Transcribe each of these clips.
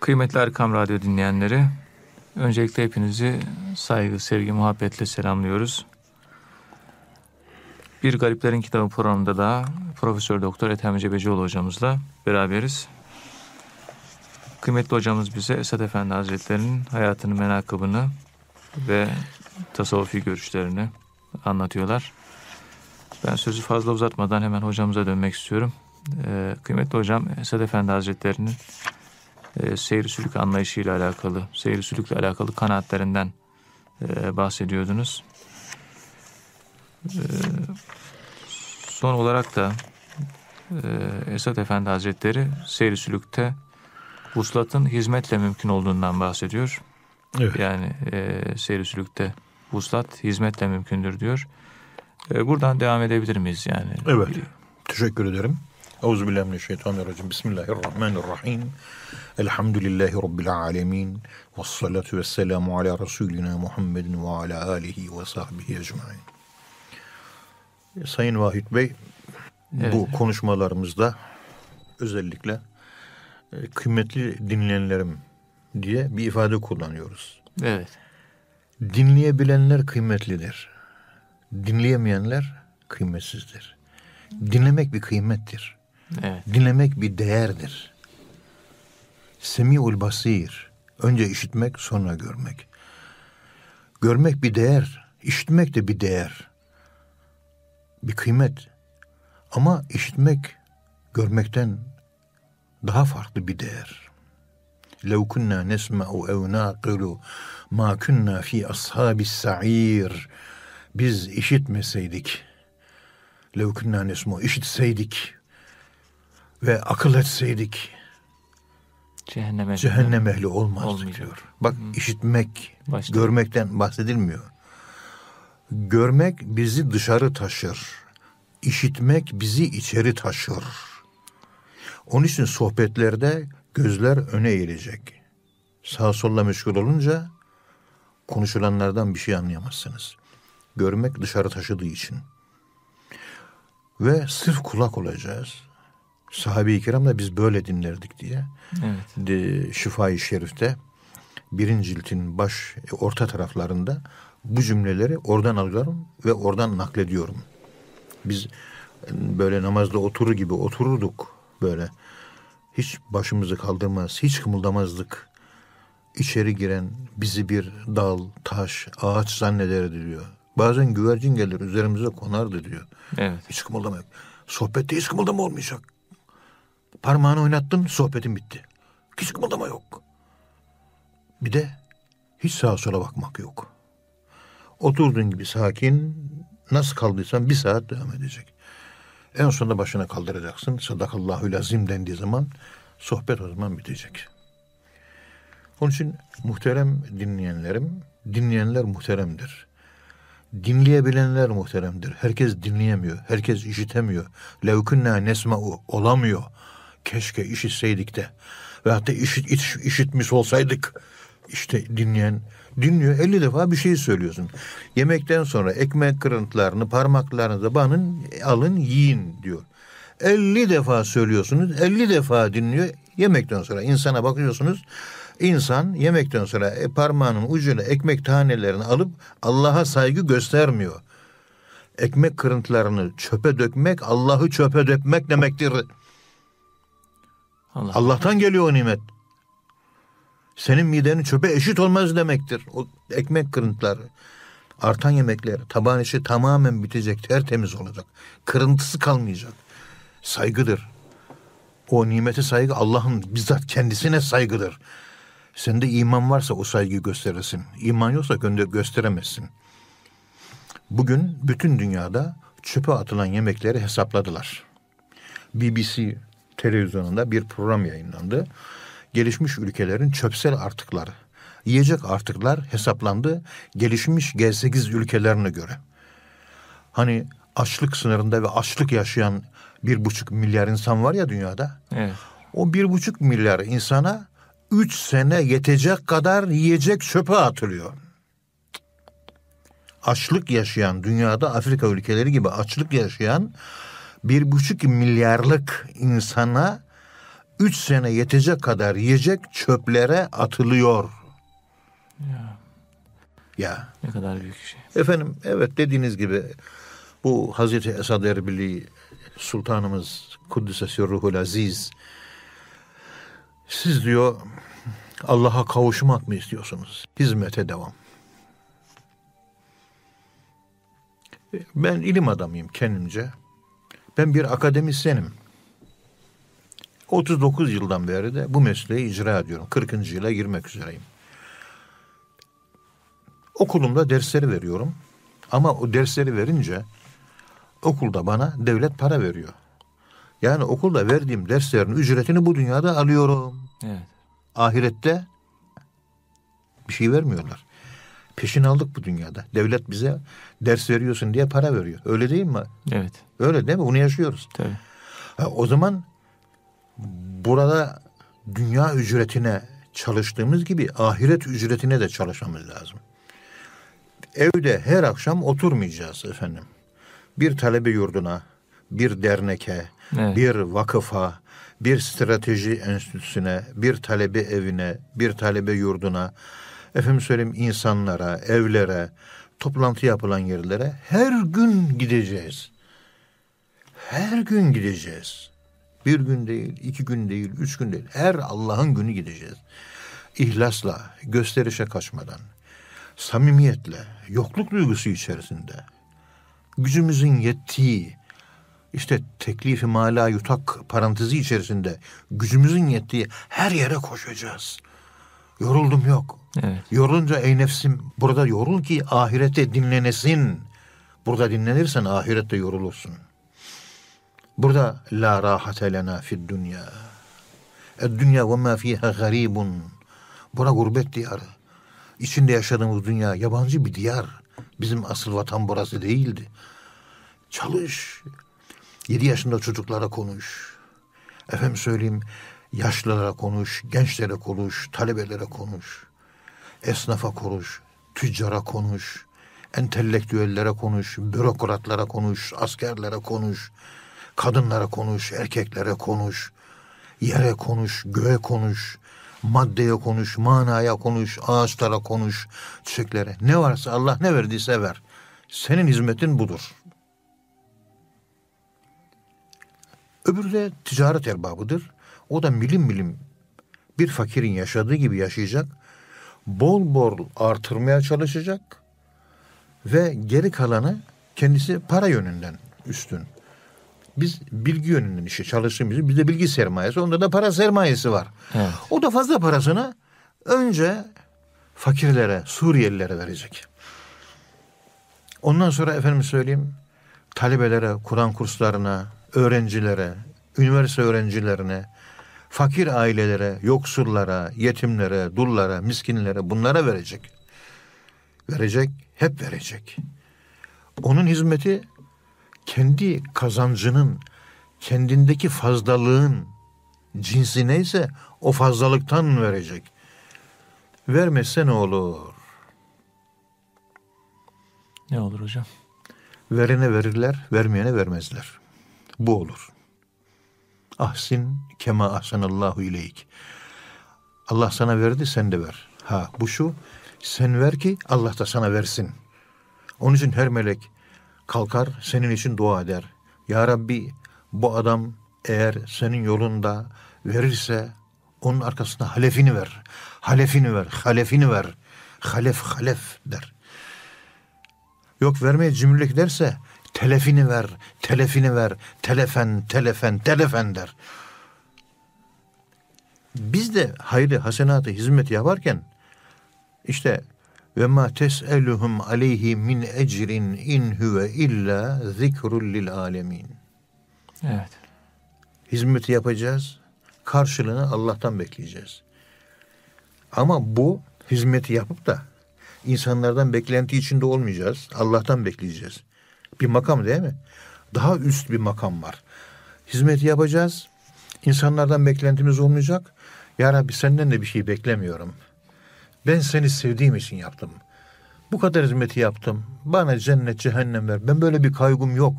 Kıymetli Erkam Radyo dinleyenleri, öncelikle hepinizi saygı, sevgi, muhabbetle selamlıyoruz. Bir Gariplerin Kitabı programında da Profesör Doktor Ethem Cebecioğlu hocamızla beraberiz. Kıymetli hocamız bize Esad Efendi Hazretleri'nin hayatını, menakıbını ve tasavvufi görüşlerini anlatıyorlar. Ben sözü fazla uzatmadan hemen hocamıza dönmek istiyorum. Ee, kıymetli hocam Esad Efendi Hazretleri'nin e, seyir sülük anlayışıyla alakalı, sülükle alakalı kanaatlerinden e, bahsediyordunuz. E, son olarak da e, Esat Efendi Hazretleri seyir sülükte vuslatın hizmetle mümkün olduğundan bahsediyor. Evet. Yani e, sülükte vuslat hizmetle mümkündür diyor. E, buradan devam edebilir miyiz yani? Evet. Teşekkür ederim. Euzubillahimineşşeytanirracim. Bismillahirrahmanirrahim. Elhamdülillahi Rabbil alemin. Ve salatu ve selamu ala Resulina Muhammedin ve ala alihi ve sahbihi ecmain. Sayın Vahit Bey, evet. bu konuşmalarımızda özellikle e, kıymetli dinleyenlerim diye bir ifade kullanıyoruz. Evet. Dinleyebilenler kıymetlidir. Dinleyemeyenler kıymetsizdir. Dinlemek bir kıymettir. Evet. Dinlemek bir değerdir. Semiul basir. Önce işitmek sonra görmek. Görmek bir değer. işitmek de bir değer. Bir kıymet. Ama işitmek görmekten daha farklı bir değer. لو كنا نسمع أو نعقل ما كنا في أصحاب السعير biz işitmeseydik lev kunna nesmu işitseydik ve akıl etseydik cehennem ehli, cehennem ehli olmazdık olmayacak. diyor. Bak Hı. işitmek, Başta. görmekten bahsedilmiyor. Görmek bizi dışarı taşır. İşitmek bizi içeri taşır. Onun için sohbetlerde gözler öne eğilecek. Sağ solla meşgul olunca konuşulanlardan bir şey anlayamazsınız. Görmek dışarı taşıdığı için. Ve sırf kulak olacağız. Sahabe-i kiram da biz böyle dinlerdik diye. Evet. De, Şifa-i Şerif'te birinci ciltin baş e, orta taraflarında bu cümleleri oradan alıyorum ve oradan naklediyorum. Biz e, böyle namazda oturur gibi otururduk böyle. Hiç başımızı kaldırmaz, hiç kımıldamazdık. İçeri giren bizi bir dal, taş, ağaç zannederdi diyor. Bazen güvercin gelir üzerimize konardı diyor. Evet. Hiç kımıldama yok. Sohbette hiç kımıldama olmayacak. Parmağını oynattın sohbetin bitti. Hiç kımıldama yok. Bir de hiç sağa sola bakmak yok. Oturduğun gibi sakin nasıl kaldıysan bir saat devam edecek. En sonunda başına kaldıracaksın. Sadakallahu lazim dendiği zaman sohbet o zaman bitecek. Onun için muhterem dinleyenlerim, dinleyenler muhteremdir. Dinleyebilenler muhteremdir. Herkes dinleyemiyor. Herkes işitemiyor. Levkünna nesma'u olamıyor. Keşke işitseydik de. Ve hatta işit, iş, işitmiş olsaydık. İşte dinleyen dinliyor. 50 defa bir şey söylüyorsun. Yemekten sonra ekmek kırıntılarını parmaklarınıza banın alın yiyin diyor. 50 defa söylüyorsunuz. 50 defa dinliyor. Yemekten sonra insana bakıyorsunuz. İnsan yemekten sonra e, parmağının ucuyla ekmek tanelerini alıp Allah'a saygı göstermiyor. Ekmek kırıntılarını çöpe dökmek Allah'ı çöpe dökmek demektir. Allah. Allah'tan geliyor o nimet. Senin midenin çöpe eşit olmaz demektir. O ekmek kırıntıları, artan yemekler, tabağın içi tamamen bitecek, tertemiz olacak. Kırıntısı kalmayacak. Saygıdır. O nimete saygı Allah'ın bizzat kendisine saygıdır. Sende iman varsa o saygıyı gösterirsin. İman yoksa gö- gösteremezsin. Bugün bütün dünyada çöpe atılan yemekleri hesapladılar. BBC televizyonunda bir program yayınlandı. Gelişmiş ülkelerin çöpsel artıkları, yiyecek artıklar hesaplandı gelişmiş G8 ülkelerine göre. Hani açlık sınırında ve açlık yaşayan bir buçuk milyar insan var ya dünyada. Evet. O bir buçuk milyar insana üç sene yetecek kadar yiyecek çöpe atılıyor. Açlık yaşayan dünyada Afrika ülkeleri gibi açlık yaşayan bir buçuk milyarlık insana üç sene yetecek kadar yiyecek çöplere atılıyor. Ya Ya ne kadar büyük şey. efendim evet dediğiniz gibi bu Hazreti Esad Erbili Sultanımız Kuddise Ruhul Aziz siz diyor Allah'a kavuşmak mı istiyorsunuz? Hizmete devam. Ben ilim adamıyım kendimce. Ben bir akademisyenim. 39 yıldan beri de bu mesleği icra ediyorum. 40. yıla girmek üzereyim. Okulumda dersleri veriyorum. Ama o dersleri verince okulda bana devlet para veriyor. Yani okulda verdiğim derslerin ücretini bu dünyada alıyorum. Evet. Ahirette bir şey vermiyorlar. Peşin aldık bu dünyada. Devlet bize ders veriyorsun diye para veriyor. Öyle değil mi? Evet. Öyle değil mi? Bunu yaşıyoruz. Tabii. Ha, o zaman burada dünya ücretine çalıştığımız gibi ahiret ücretine de çalışmamız lazım. Evde her akşam oturmayacağız efendim. Bir talebe yurduna, bir derneke, Evet. bir vakıfa, bir strateji enstitüsüne, bir talebe evine, bir talebe yurduna, efendim söyleyeyim insanlara, evlere, toplantı yapılan yerlere her gün gideceğiz. Her gün gideceğiz. Bir gün değil, iki gün değil, üç gün değil. Her Allah'ın günü gideceğiz. İhlasla, gösterişe kaçmadan, samimiyetle, yokluk duygusu içerisinde, gücümüzün yettiği, işte teklifi mala yutak parantezi içerisinde gücümüzün yettiği her yere koşacağız. Yoruldum yok. Evet. Yorulunca ey nefsim burada yorul ki ahirette dinlenesin. Burada dinlenirsen ahirette yorulursun. Burada la rahate lena fid dünya. Ed dünya ve ma fiha garibun. Bura gurbet diyarı. İçinde yaşadığımız dünya yabancı bir diyar. Bizim asıl vatan burası değildi. Çalış. Yedi yaşında çocuklara konuş. Efendim söyleyeyim yaşlılara konuş, gençlere konuş, talebelere konuş. Esnafa konuş, tüccara konuş, entelektüellere konuş, bürokratlara konuş, askerlere konuş, kadınlara konuş, erkeklere konuş, yere konuş, göğe konuş, maddeye konuş, manaya konuş, ağaçlara konuş, çiçeklere. Ne varsa Allah ne verdiyse ver. Senin hizmetin budur. Öbürü de ticaret erbabıdır. O da milim milim bir fakirin yaşadığı gibi yaşayacak. Bol bol artırmaya çalışacak. Ve geri kalanı kendisi para yönünden üstün. Biz bilgi yönünden işe çalıştığımız bizde bilgi sermayesi, onda da para sermayesi var. Evet. O da fazla parasını önce fakirlere, Suriyelilere verecek. Ondan sonra efendim söyleyeyim talebelere, Kur'an kurslarına, öğrencilere, üniversite öğrencilerine, fakir ailelere, yoksullara, yetimlere, dullara, miskinlere bunlara verecek. Verecek, hep verecek. Onun hizmeti kendi kazancının, kendindeki fazlalığın cinsi neyse o fazlalıktan verecek. Vermezse ne olur? Ne olur hocam? Verene verirler, vermeyene vermezler. Bu olur. Ahsin kema ahsanallahu ileyk. Allah sana verdi sen de ver. Ha bu şu sen ver ki Allah da sana versin. Onun için her melek kalkar senin için dua eder. Ya Rabbi bu adam eğer senin yolunda verirse onun arkasına halefini ver. Halefini ver, halefini ver. Halef, halef der. Yok vermeye cimrilik derse telefini ver, telefini ver, telefen, telefen, telefen der. Biz de hayırlı hasenatı hizmet yaparken işte ve ma tes'eluhum aleyhi min ecrin in huve illa zikrul lil alemin. Evet. Hizmeti yapacağız. Karşılığını Allah'tan bekleyeceğiz. Ama bu hizmeti yapıp da insanlardan beklenti içinde olmayacağız. Allah'tan bekleyeceğiz. Bir makam değil mi? Daha üst bir makam var. Hizmeti yapacağız. İnsanlardan beklentimiz olmayacak. Ya Rabbi senden de bir şey beklemiyorum. Ben seni sevdiğim için yaptım. Bu kadar hizmeti yaptım. Bana cennet cehennem ver. Ben böyle bir kaygım yok.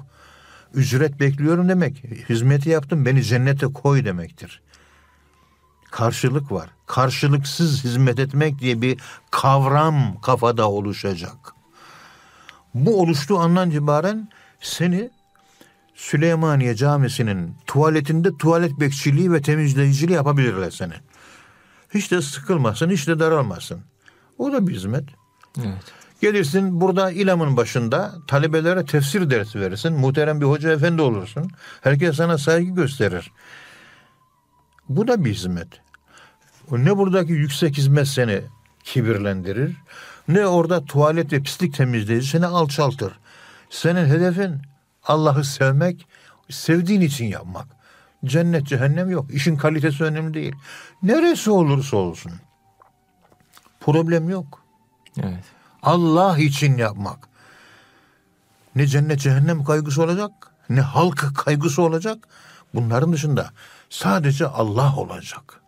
Ücret bekliyorum demek. Hizmeti yaptım beni cennete koy demektir. karşılık var. Karşılıksız hizmet etmek diye bir kavram kafada oluşacak. Bu oluştuğu andan itibaren seni Süleymaniye Camisi'nin tuvaletinde tuvalet bekçiliği ve temizleyiciliği yapabilirler seni. Hiç de sıkılmasın, hiç de daralmasın. O da bir hizmet. Evet. Gelirsin burada ilamın başında talebelere tefsir dersi verirsin. Muhterem bir hoca efendi olursun. Herkes sana saygı gösterir. Bu da bir hizmet. Ne buradaki yüksek hizmet seni kibirlendirir. Ne orada tuvalet ve pislik temizleyici seni alçaltır. Senin hedefin Allah'ı sevmek, sevdiğin için yapmak. Cennet cehennem yok. İşin kalitesi önemli değil. Neresi olursa olsun. Problem yok. Evet. Allah için yapmak. Ne cennet cehennem kaygısı olacak, ne halk kaygısı olacak. Bunların dışında sadece Allah olacak.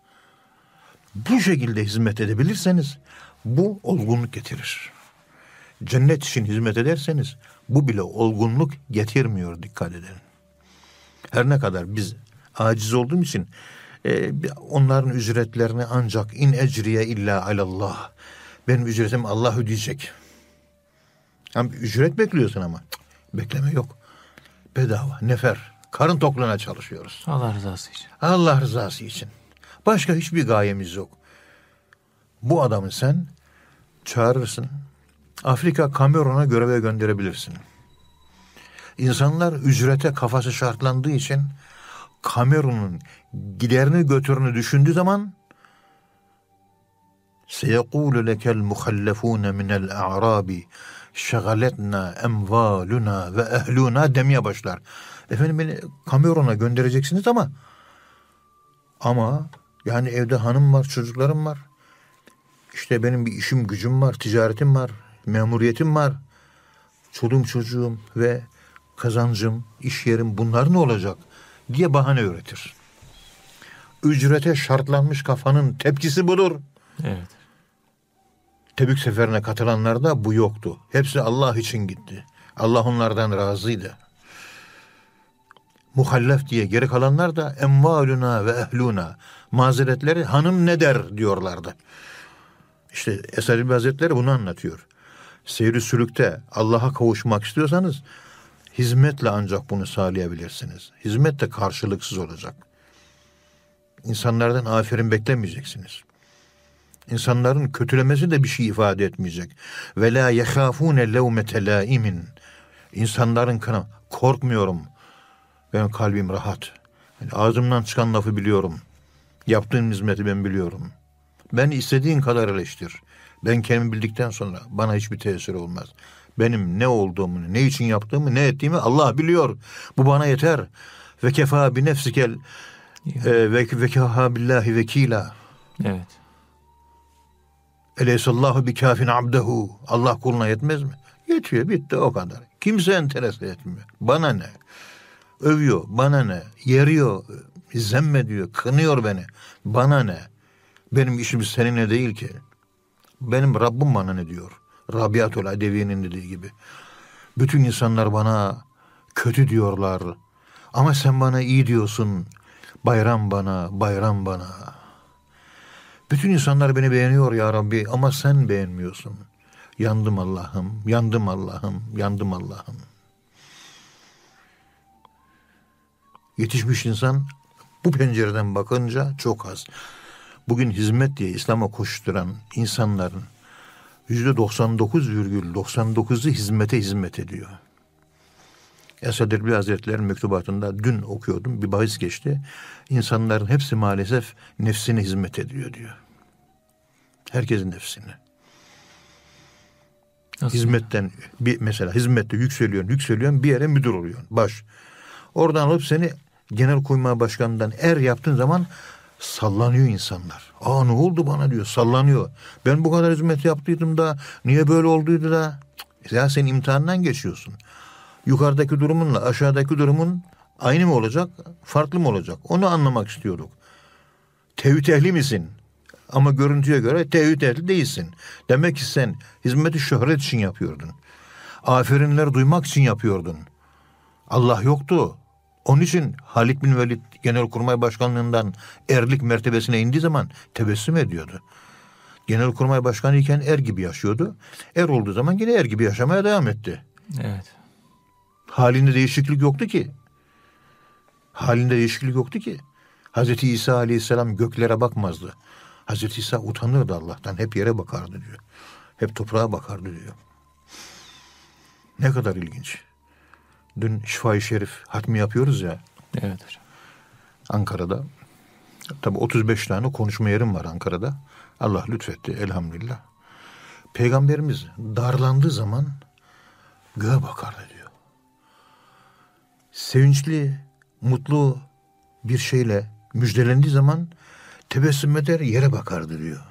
Bu şekilde hizmet edebilirseniz bu olgunluk getirir. Cennet için hizmet ederseniz bu bile olgunluk getirmiyor dikkat edin. Her ne kadar biz aciz olduğum için e, onların ücretlerini ancak in ecriye illa alallah. Benim ücretim Allah ödeyecek. Yani ücret bekliyorsun ama. Bekleme yok. Bedava, nefer. Karın tokluğuna çalışıyoruz. Allah rızası için. Allah rızası için. Başka hiçbir gayemiz yok. Bu adamı sen çağırırsın. Afrika Kamerun'a göreve gönderebilirsin. İnsanlar ücrete kafası şartlandığı için Kamerun'un giderini götürünü düşündüğü zaman seyekulu lekel muhallefune minel a'rabi şagaletna emvaluna ve ehluna demeye başlar. Efendim beni Kamerun'a göndereceksiniz ama ama yani evde hanım var, çocuklarım var. İşte benim bir işim, gücüm var, ticaretim var, memuriyetim var. Çoluğum, çocuğum ve kazancım, iş yerim bunlar ne olacak diye bahane üretir. Ücrete şartlanmış kafanın tepkisi budur. Evet. Tebük seferine katılanlarda bu yoktu. Hepsi Allah için gitti. Allah onlardan razıydı. Muhallef diye geri kalanlar da emvaluna ve ehluna mazeretleri hanım ne der diyorlardı. İşte Esad İlbi Hazretleri bunu anlatıyor. Seyri sülükte Allah'a kavuşmak istiyorsanız hizmetle ancak bunu sağlayabilirsiniz. Hizmet de karşılıksız olacak. İnsanlardan aferin beklemeyeceksiniz. İnsanların kötülemesi de bir şey ifade etmeyecek. Ve la yehafune levmete laimin. İnsanların kana korkmuyorum. Benim kalbim rahat. Yani ağzımdan çıkan lafı biliyorum. Yaptığın hizmeti ben biliyorum. Ben istediğin kadar eleştir. Ben kendimi bildikten sonra bana hiçbir tesir olmaz. Benim ne olduğumu, ne için yaptığımı, ne ettiğimi Allah biliyor. Bu bana yeter. Ve kefa bi nefsikel e, ve, ve kefa billahi vekila. Evet. Eleysallahu bi kafin abdehu. Allah kuluna yetmez mi? Yetiyor bitti o kadar. Kimse enterese etmiyor. Bana ne? Övüyor. Bana ne? Yeriyor. Zemmediyor. Kınıyor beni. Bana ne? Benim işim seninle değil ki. Benim Rabbim bana ne diyor? Rabiatul Adevi'nin dediği gibi. Bütün insanlar bana kötü diyorlar. Ama sen bana iyi diyorsun. Bayram bana, bayram bana. Bütün insanlar beni beğeniyor ya Rabbi ama sen beğenmiyorsun. Yandım Allah'ım, yandım Allah'ım, yandım Allah'ım. Yetişmiş insan bu pencereden bakınca çok az. Bugün hizmet diye İslam'a koşturan insanların yüzde 99,99'u hizmete hizmet ediyor. Esad Erbil Hazretleri'nin mektubatında dün okuyordum bir bahis geçti. İnsanların hepsi maalesef nefsine hizmet ediyor diyor. Herkesin nefsine. Nasıl? Hizmetten bir mesela hizmette yükseliyorsun, yükseliyorsun bir yere müdür oluyorsun. Baş. Oradan alıp seni genel kurmay başkanından er yaptığın zaman sallanıyor insanlar. Aa ne oldu bana diyor sallanıyor. Ben bu kadar hizmet yaptıydım da niye böyle olduydu da. Ya sen imtihandan geçiyorsun. Yukarıdaki durumunla aşağıdaki durumun aynı mı olacak farklı mı olacak onu anlamak istiyorduk. Tevhid ehli misin? Ama görüntüye göre tevhid ehli değilsin. Demek ki sen hizmeti şöhret için yapıyordun. Aferinler duymak için yapıyordun. Allah yoktu. Onun için Halit bin Velid Genelkurmay Başkanlığından erlik mertebesine indiği zaman tebessüm ediyordu. Genelkurmay Başkanı iken er gibi yaşıyordu. Er olduğu zaman yine er gibi yaşamaya devam etti. Evet. Halinde değişiklik yoktu ki. Halinde değişiklik yoktu ki. Hazreti İsa Aleyhisselam göklere bakmazdı. Hazreti İsa utanırdı Allah'tan. Hep yere bakardı diyor. Hep toprağa bakardı diyor. Ne kadar ilginç. Dün Şifa-i Şerif hatmi yapıyoruz ya. Evet hocam. Ankara'da. Tabi 35 tane konuşma yerim var Ankara'da. Allah lütfetti elhamdülillah. Peygamberimiz darlandığı zaman göğe bakardı diyor. Sevinçli, mutlu bir şeyle müjdelendiği zaman tebessüm eder yere bakardı diyor.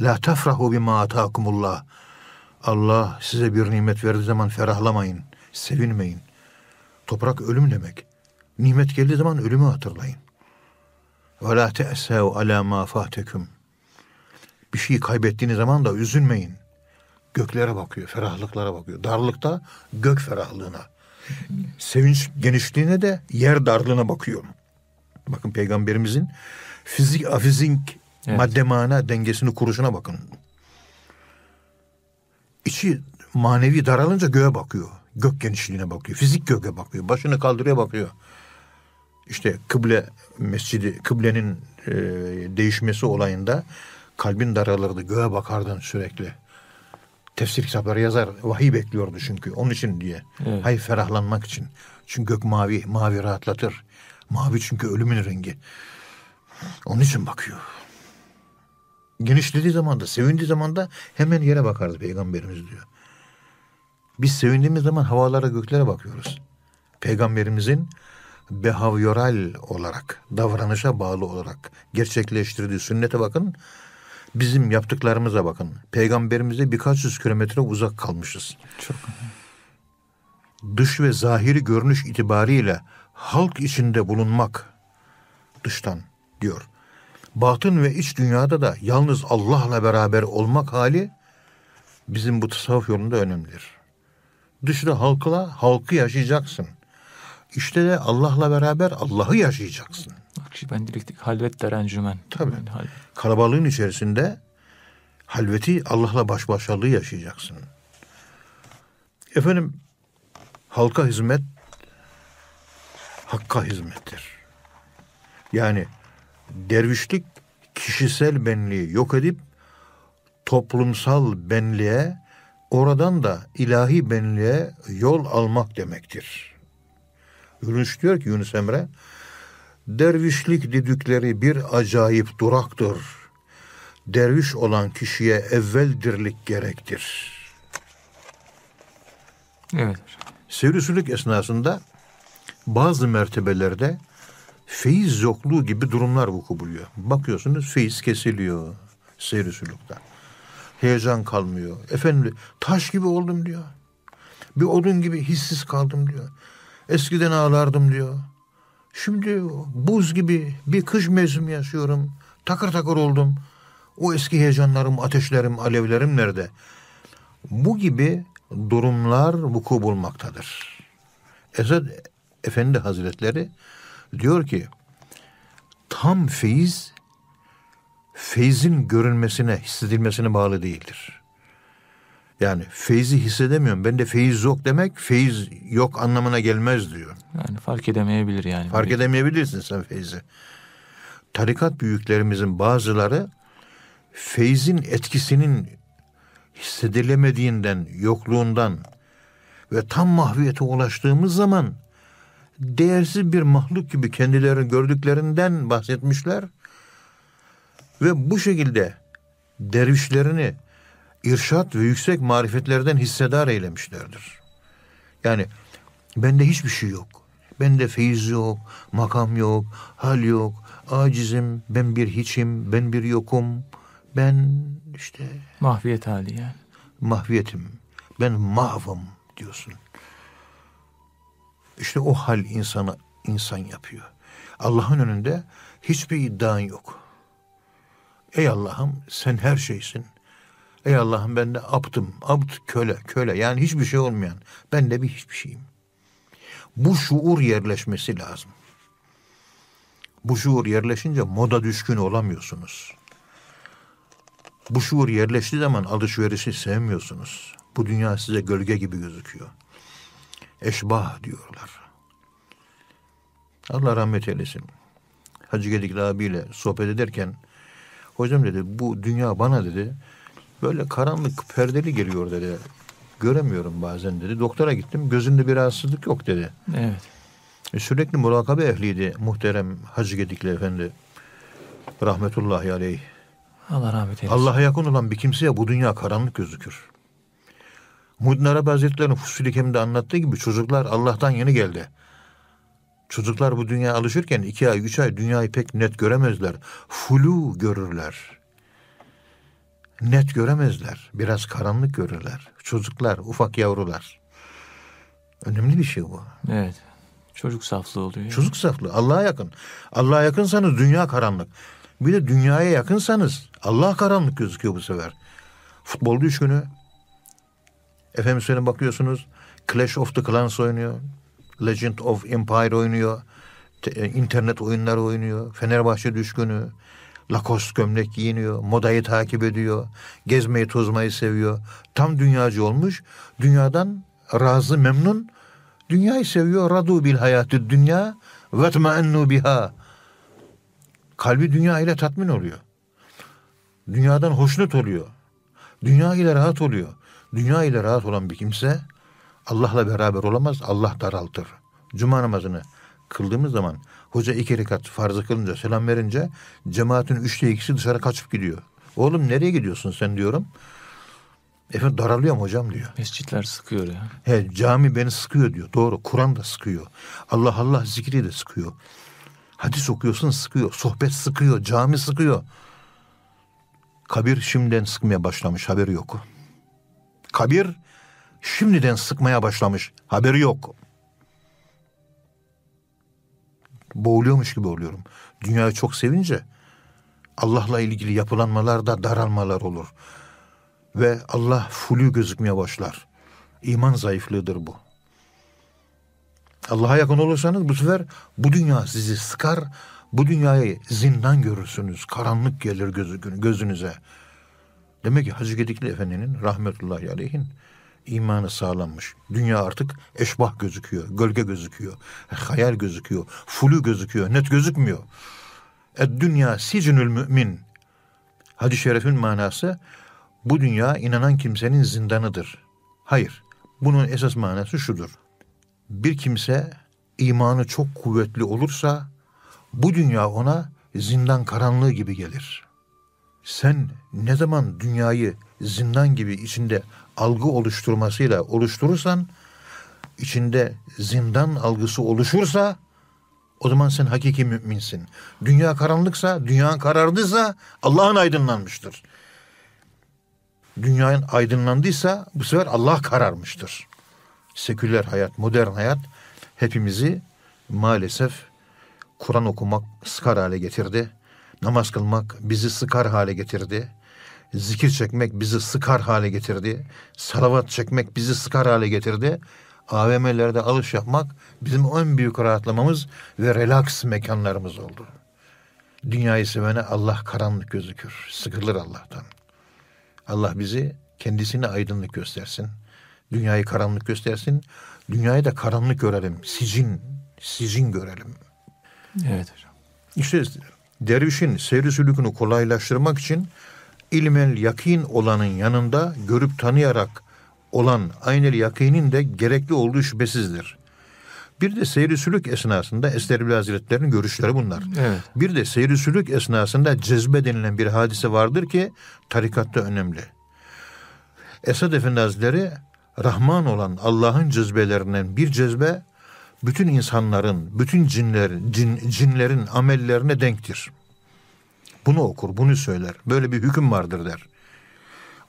La tafrahu bima atakumullah. Allah size bir nimet verdiği zaman ferahlamayın, sevinmeyin. Toprak ölüm demek. Nimet geldiği zaman ölümü hatırlayın. Ve la te'sev ala ma fateküm. Bir şeyi kaybettiğiniz zaman da üzülmeyin. Göklere bakıyor, ferahlıklara bakıyor. Darlıkta gök ferahlığına. Sevinç genişliğine de yer darlığına bakıyor. Bakın peygamberimizin fizik afizik Evet. madde mana dengesini kuruşuna bakın. İçi manevi daralınca göğe bakıyor. Gök genişliğine bakıyor. Fizik göğe bakıyor. Başını kaldırıyor bakıyor. İşte kıble mescidi, kıblenin e, değişmesi olayında kalbin daralırdı. Göğe bakardın sürekli. Tefsir kitapları yazar. Vahiy bekliyordu çünkü. Onun için diye. Evet. Hayır ferahlanmak için. Çünkü gök mavi. Mavi rahatlatır. Mavi çünkü ölümün rengi. Onun için bakıyor. Genişlediği zaman da, sevindiği zaman da hemen yere bakardı peygamberimiz diyor. Biz sevindiğimiz zaman havalara göklere bakıyoruz. Peygamberimizin behavyoral olarak, davranışa bağlı olarak gerçekleştirdiği sünnete bakın. Bizim yaptıklarımıza bakın. Peygamberimize birkaç yüz kilometre uzak kalmışız. Çok. Dış ve zahiri görünüş itibariyle halk içinde bulunmak dıştan diyor. Batın ve iç dünyada da yalnız Allah'la beraber olmak hali bizim bu tasavvuf yolunda önemlidir. Dışta halkla halkı yaşayacaksın. İşte de Allah'la beraber Allah'ı yaşayacaksın. Akşibendilik halvet der encümen. Tabii. Yani hal- Kalabalığın içerisinde halveti Allah'la baş başalığı yaşayacaksın. Efendim halka hizmet hakka hizmettir. Yani dervişlik kişisel benliği yok edip toplumsal benliğe oradan da ilahi benliğe yol almak demektir. Yunus diyor ki Yunus Emre Dervişlik dedikleri bir acayip duraktır. Derviş olan kişiye evvel dirlik gerektir. Evet hocam. Seyrüsülük esnasında bazı mertebelerde feyiz yokluğu gibi durumlar vuku buluyor. Bakıyorsunuz feyiz kesiliyor seyrüsülükte. Heyecan kalmıyor. Efendim taş gibi oldum diyor. Bir odun gibi hissiz kaldım diyor. Eskiden ağlardım diyor. Şimdi buz gibi bir kış mevsimi yaşıyorum. Takır takır oldum. O eski heyecanlarım, ateşlerim, alevlerim nerede? Bu gibi durumlar vuku bulmaktadır. Esad Efendi Hazretleri diyor ki tam feyiz feyzin görünmesine, hissedilmesine bağlı değildir. Yani feyzi hissedemiyorum. Ben de feyiz yok demek feyiz yok anlamına gelmez diyor. Yani fark edemeyebilir yani. Fark edemeyebilirsin sen feyzi. Tarikat büyüklerimizin bazıları feyzin etkisinin hissedilemediğinden, yokluğundan ve tam mahviyete ulaştığımız zaman değersiz bir mahluk gibi kendilerini gördüklerinden bahsetmişler. Ve bu şekilde dervişlerini irşat ve yüksek marifetlerden hissedar eylemişlerdir. Yani bende hiçbir şey yok. Bende feyiz yok, makam yok, hal yok, acizim, ben bir hiçim, ben bir yokum. Ben işte Mahviyet hali yani. mahviyetim, ben mahvım diyorsun. İşte o hal insana insan yapıyor. Allah'ın önünde hiçbir iddian yok. Ey Allah'ım sen her şeysin. Ey Allah'ım ben de aptım, apt köle, köle. Yani hiçbir şey olmayan. Ben de bir hiçbir şeyim. Bu şuur yerleşmesi lazım. Bu şuur yerleşince moda düşkün olamıyorsunuz. Bu şuur yerleştiği zaman alışverişi sevmiyorsunuz. Bu dünya size gölge gibi gözüküyor. Eşbah diyorlar. Allah rahmet eylesin. Hacı Gedikli abiyle sohbet ederken hocam dedi bu dünya bana dedi böyle karanlık perdeli geliyor dedi. Göremiyorum bazen dedi. Doktora gittim gözünde bir rahatsızlık yok dedi. Evet. E, sürekli murakabe ehliydi muhterem Hacı Gedikli Efendi. Rahmetullahi aleyh. Allah rahmet eylesin. Allah'a yakın olan bir kimseye bu dünya karanlık gözükür. Muhyiddin Arabi Hazretleri'nin Fusul-i Kem'de anlattığı gibi çocuklar Allah'tan yeni geldi. Çocuklar bu dünyaya alışırken iki ay, üç ay dünyayı pek net göremezler. Flu görürler. Net göremezler. Biraz karanlık görürler. Çocuklar, ufak yavrular. Önemli bir şey bu. Evet. Çocuk saflığı oluyor. Çocuk saflığı. Allah'a yakın. Allah'a yakınsanız dünya karanlık. Bir de dünyaya yakınsanız Allah karanlık gözüküyor bu sefer. Futbol düşkünü. Efendim söyleyeyim bakıyorsunuz. Clash of the Clans oynuyor. Legend of Empire oynuyor. Te- e, internet oyunları oynuyor. Fenerbahçe düşkünü. Lacoste gömlek giyiniyor. Modayı takip ediyor. Gezmeyi tozmayı seviyor. Tam dünyacı olmuş. Dünyadan razı memnun. Dünyayı seviyor. Radu bil hayatı dünya. Vetma'ennu biha. Kalbi dünya ile tatmin oluyor. Dünyadan hoşnut oluyor. Dünya ile rahat oluyor. Dünya ile rahat olan bir kimse Allah'la beraber olamaz. Allah daraltır. Cuma namazını kıldığımız zaman hoca iki rekat farzı kılınca selam verince cemaatin üçte ikisi dışarı kaçıp gidiyor. Oğlum nereye gidiyorsun sen diyorum. Efendim daralıyorum hocam diyor. Mescitler sıkıyor ya. He, cami beni sıkıyor diyor. Doğru. Kur'an da sıkıyor. Allah Allah zikri de sıkıyor. Hadis okuyorsun sıkıyor. Sohbet sıkıyor. Cami sıkıyor. Kabir şimdiden sıkmaya başlamış. Haberi yok. Kabir şimdiden sıkmaya başlamış. Haberi yok. Boğuluyormuş gibi oluyorum. Dünyayı çok sevince Allah'la ilgili yapılanmalarda daralmalar olur. Ve Allah flu gözükmeye başlar. İman zayıflığıdır bu. Allah'a yakın olursanız bu sefer bu dünya sizi sıkar. Bu dünyayı zindan görürsünüz. Karanlık gelir gözü, gözünüze. Demek ki Hacı Gedikli Efendi'nin rahmetullahi aleyhin imanı sağlanmış. Dünya artık eşbah gözüküyor, gölge gözüküyor, hayal gözüküyor, flu gözüküyor, net gözükmüyor. Et dünya sicnül mümin. Hadis-i şerifin manası bu dünya inanan kimsenin zindanıdır. Hayır. Bunun esas manası şudur. Bir kimse imanı çok kuvvetli olursa bu dünya ona zindan karanlığı gibi gelir. Sen ne zaman dünyayı zindan gibi içinde algı oluşturmasıyla oluşturursan, içinde zindan algısı oluşursa o zaman sen hakiki müminsin. Dünya karanlıksa, dünyanın karardıysa Allah'ın aydınlanmıştır. Dünyanın aydınlandıysa bu sefer Allah kararmıştır. Seküler hayat, modern hayat hepimizi maalesef Kur'an okumak sıkar hale getirdi. Namaz kılmak bizi sıkar hale getirdi. Zikir çekmek bizi sıkar hale getirdi. Salavat çekmek bizi sıkar hale getirdi. AVM'lerde alış yapmak bizim en büyük rahatlamamız ve relax mekanlarımız oldu. Dünyayı sevene Allah karanlık gözükür. Sıkılır Allah'tan. Allah bizi kendisine aydınlık göstersin. Dünyayı karanlık göstersin. Dünyayı da karanlık görelim. Sicin, sicin görelim. Evet hocam. İşte dervişin seyri sülükünü kolaylaştırmak için ilmel yakin olanın yanında görüp tanıyarak olan aynel yakinin de gerekli olduğu şüphesizdir. Bir de seyri sülük esnasında Esterbil Hazretleri'nin görüşleri bunlar. Evet. Bir de seyri sülük esnasında cezbe denilen bir hadise vardır ki tarikatta önemli. Esad Efendi Hazretleri Rahman olan Allah'ın cezbelerinden bir cezbe bütün insanların, bütün cinlerin, cin, cinlerin amellerine denktir. Bunu okur, bunu söyler. Böyle bir hüküm vardır der.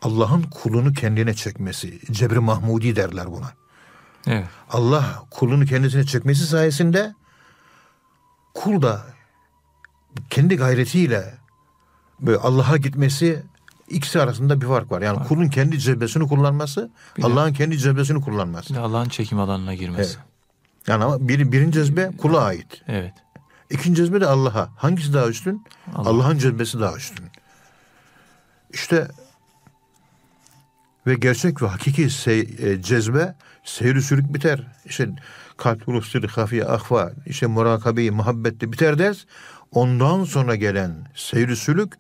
Allah'ın kulunu kendine çekmesi, cebri mahmudi derler buna. Evet. Allah kulunu kendisine çekmesi sayesinde kul da kendi gayretiyle böyle Allah'a gitmesi ikisi arasında bir fark var. Yani kulun kendi cebesini kullanması, Allah'ın kendi cebesini kullanması. Allah'ın çekim alanına girmesi. Evet. Yani ama bir, birinci cezbe kula ait. Evet. İkinci cezbe de Allah'a. Hangisi daha üstün? Allah. Allah'ın cezbesi daha üstün. İşte ve gerçek ve hakiki sey, e, cezbe seyri sürük biter. İşte kalp, ruh, sır, hafiye, ahva, işte murakabeyi, muhabbette biter ders. Ondan sonra gelen seyri sülük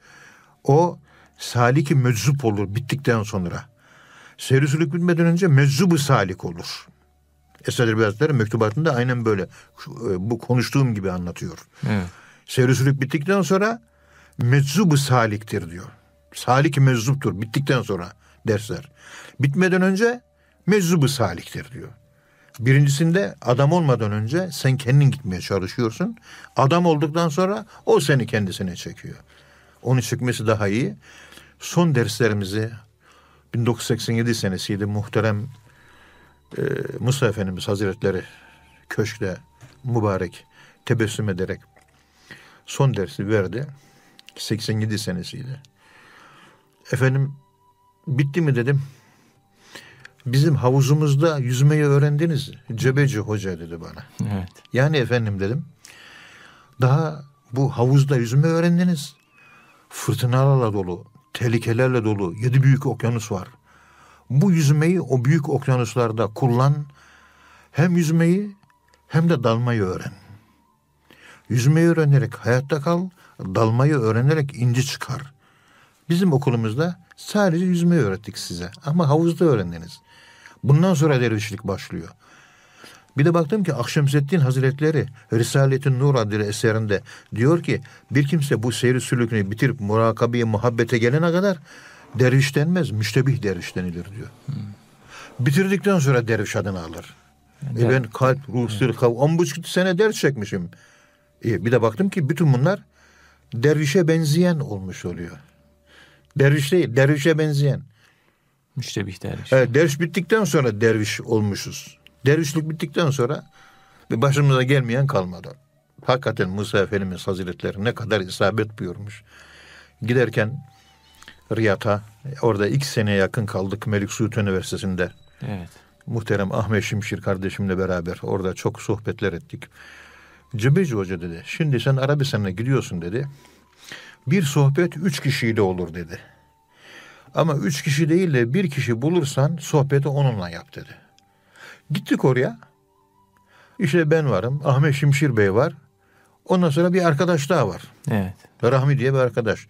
o saliki meczup olur bittikten sonra. Seyri sülük bitmeden önce meczubu salik olur. Esad Hazretleri mektubatında aynen böyle e, bu konuştuğum gibi anlatıyor. Evet. Sülük bittikten sonra meczubu saliktir diyor. Salik meczuptur bittikten sonra dersler. Bitmeden önce meczubu saliktir diyor. Birincisinde adam olmadan önce sen kendin gitmeye çalışıyorsun. Adam olduktan sonra o seni kendisine çekiyor. Onu çekmesi daha iyi. Son derslerimizi 1987 senesiydi muhterem e, Musa Efendimiz Hazretleri köşkte mübarek tebessüm ederek son dersi verdi. 87 senesiydi. Efendim bitti mi dedim. Bizim havuzumuzda yüzmeyi öğrendiniz. Cebeci hoca dedi bana. Evet. Yani efendim dedim. Daha bu havuzda yüzme öğrendiniz. Fırtınalarla dolu, tehlikelerle dolu yedi büyük okyanus var. Bu yüzmeyi o büyük okyanuslarda kullan. Hem yüzmeyi hem de dalmayı öğren. Yüzmeyi öğrenerek hayatta kal, dalmayı öğrenerek inci çıkar. Bizim okulumuzda sadece yüzmeyi öğrettik size ama havuzda öğrendiniz. Bundan sonra dervişlik başlıyor. Bir de baktım ki Akşemseddin Hazretleri Risaletin Nur adlı eserinde diyor ki bir kimse bu seyri sülükünü bitirip murakabeye muhabbete gelene kadar derviş denmez, müştebih derviş denilir diyor. Bitirdikten sonra derviş adını alır. E ben kalp, ruh, sır, kav, on buçuk sene ders çekmişim. E bir de baktım ki bütün bunlar dervişe benzeyen olmuş oluyor. Derviş değil, dervişe benzeyen. Müştebih derviş. Evet, derviş bittikten sonra derviş olmuşuz. Dervişlik bittikten sonra başımıza gelmeyen kalmadı. Hakikaten Musa Efendimiz Hazretleri ne kadar isabet buyurmuş. Giderken Riyad'a orada iki seneye yakın kaldık Melik Suud Üniversitesi'nde. Evet. Muhterem Ahmet Şimşir kardeşimle beraber orada çok sohbetler ettik. Cebeci Hoca dedi. Şimdi sen Arabistan'a gidiyorsun dedi. Bir sohbet üç kişiyle olur dedi. Ama üç kişi değil de bir kişi bulursan sohbeti onunla yap dedi. Gittik oraya. İşte ben varım. Ahmet Şimşir Bey var. Ondan sonra bir arkadaş daha var. Evet. Rahmi diye bir arkadaş.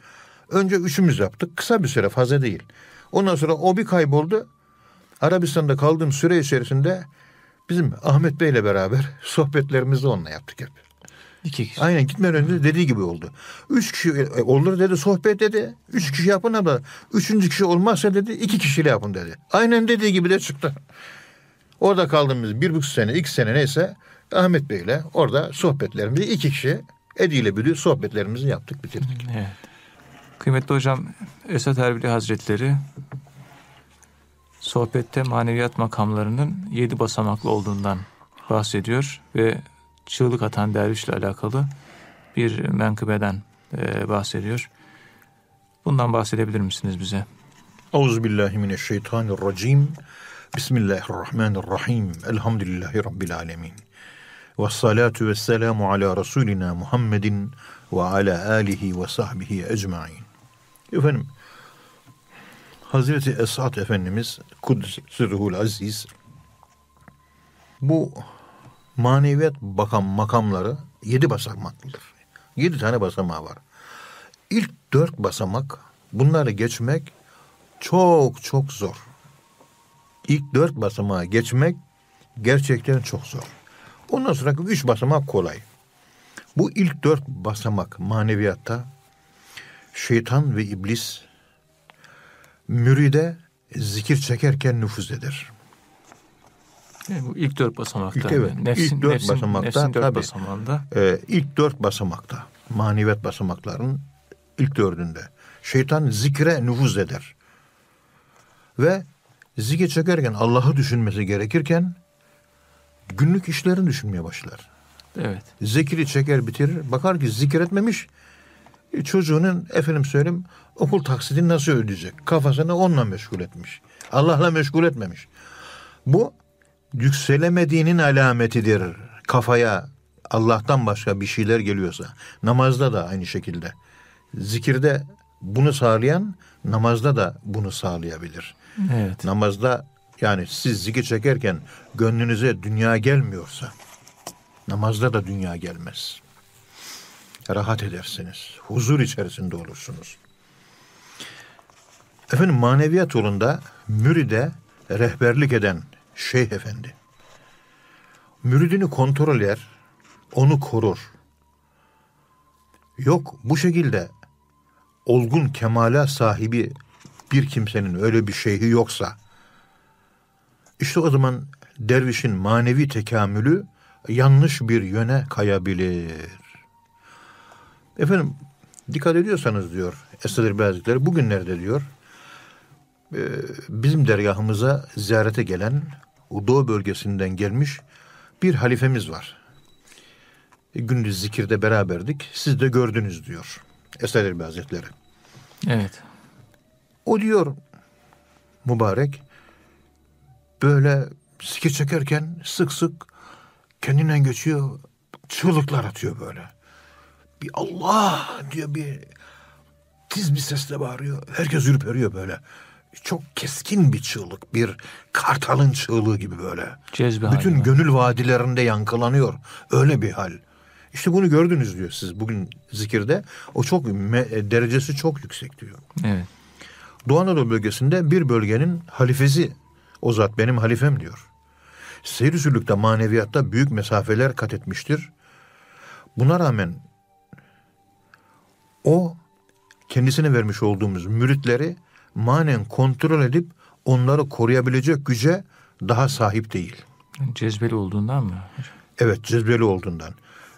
Önce üçümüz yaptık. Kısa bir süre fazla değil. Ondan sonra o bir kayboldu. Arabistan'da kaldığım süre içerisinde bizim Ahmet Bey'le beraber sohbetlerimizi onunla yaptık hep. İki kişi. Aynen gitmeden önce de dediği gibi oldu. Üç kişi e, olur dedi sohbet dedi. Üç kişi yapın ama üçüncü kişi olmazsa dedi iki kişiyle yapın dedi. Aynen dediği gibi de çıktı. Orada kaldığımız bir buçuk sene, iki sene neyse Ahmet Bey'le orada sohbetlerimizi iki kişi Edi ile biri sohbetlerimizi yaptık bitirdik. Evet. Kıymetli hocam Esat Erbili Hazretleri sohbette maneviyat makamlarının yedi basamaklı olduğundan bahsediyor ve çığlık atan dervişle alakalı bir menkıbeden e, bahsediyor. Bundan bahsedebilir misiniz bize? Euzubillahimineşşeytanirracim. Bismillahirrahmanirrahim. Elhamdülillahi Rabbil alemin. Ve salatu ve selamu ala Resulina Muhammedin ve ala alihi ve sahbihi ecmain. Efendim, Hazreti Esat Efendimiz Kudsirruhul Aziz bu maneviyat bakan makamları yedi basamaklıdır. Yedi tane basamağı var. İlk dört basamak bunları geçmek çok çok zor. İlk dört basamağı geçmek gerçekten çok zor. Ondan sonraki üç basamak kolay. Bu ilk dört basamak maneviyatta şeytan ve iblis müride zikir çekerken nüfuz eder. Yani bu ilk dört basamakta. İlk, evet, Nefsin, ilk dört nefsin, basamakta nefsin dört tabii. basamağında. Ee, ilk dört basamakta maneviyat basamakların ilk dördünde şeytan zikre nüfuz eder. Ve zikir çekerken Allah'ı düşünmesi gerekirken günlük işlerini düşünmeye başlar. Evet. Zikri çeker bitirir. Bakar ki zikir etmemiş. Çocuğunun efendim söyleyeyim okul taksidini nasıl ödeyecek? Kafasını onunla meşgul etmiş. Allah'la meşgul etmemiş. Bu yükselemediğinin alametidir. Kafaya Allah'tan başka bir şeyler geliyorsa. Namazda da aynı şekilde. Zikirde bunu sağlayan namazda da bunu sağlayabilir. Evet. Namazda yani siz zikir çekerken gönlünüze dünya gelmiyorsa namazda da dünya gelmez. Rahat edersiniz. Huzur içerisinde olursunuz. Efendim maneviyat yolunda müride rehberlik eden şeyh efendi. Müridini kontrol eder, onu korur. Yok bu şekilde olgun kemala sahibi bir kimsenin öyle bir şeyhi yoksa işte o zaman dervişin manevi tekamülü yanlış bir yöne kayabilir. Efendim dikkat ediyorsanız diyor Esad Erbil Hazretleri bugünlerde diyor e, bizim dergahımıza ziyarete gelen Doğu bölgesinden gelmiş bir halifemiz var. E, gündüz zikirde beraberdik. Siz de gördünüz diyor Esad Erbil Hazretleri. Evet. O diyor mübarek böyle zikir çekerken sık sık kendinden geçiyor çığlıklar atıyor böyle. Bir Allah diyor bir tiz bir sesle bağırıyor. Herkes ürperiyor böyle. Çok keskin bir çığlık. Bir kartalın çığlığı gibi böyle. Cezbe Bütün hali gönül vadilerinde yankılanıyor. Öyle bir hal. İşte bunu gördünüz diyor siz bugün zikirde. O çok derecesi çok yüksek diyor. Evet. Doğu Anadolu bölgesinde bir bölgenin halifesi o zat benim halifem diyor. Seyri maneviyatta büyük mesafeler kat etmiştir. Buna rağmen o kendisine vermiş olduğumuz müritleri manen kontrol edip onları koruyabilecek güce daha sahip değil. Cezbeli olduğundan mı? Evet cezbeli olduğundan.